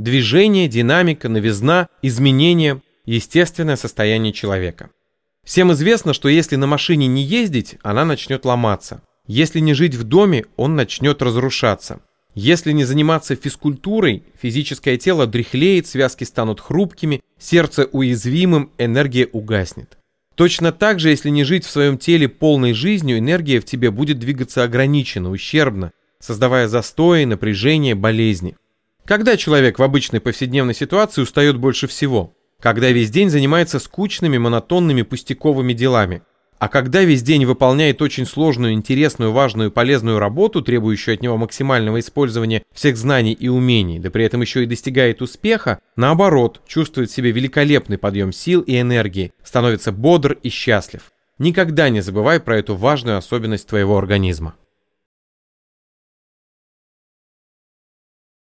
Движение, динамика, новизна, изменения – естественное состояние человека. Всем известно, что если на машине не ездить, она начнет ломаться. Если не жить в доме, он начнет разрушаться. Если не заниматься физкультурой, физическое тело дряхлеет, связки станут хрупкими, сердце уязвимым, энергия угаснет. Точно так же, если не жить в своем теле полной жизнью, энергия в тебе будет двигаться ограниченно, ущербно, создавая застои, напряжение, болезни. Когда человек в обычной повседневной ситуации устает больше всего? Когда весь день занимается скучными, монотонными, пустяковыми делами. А когда весь день выполняет очень сложную, интересную, важную, полезную работу, требующую от него максимального использования всех знаний и умений, да при этом еще и достигает успеха, наоборот, чувствует в себе великолепный подъем сил и энергии, становится бодр и счастлив. Никогда не забывай про эту важную особенность твоего организма.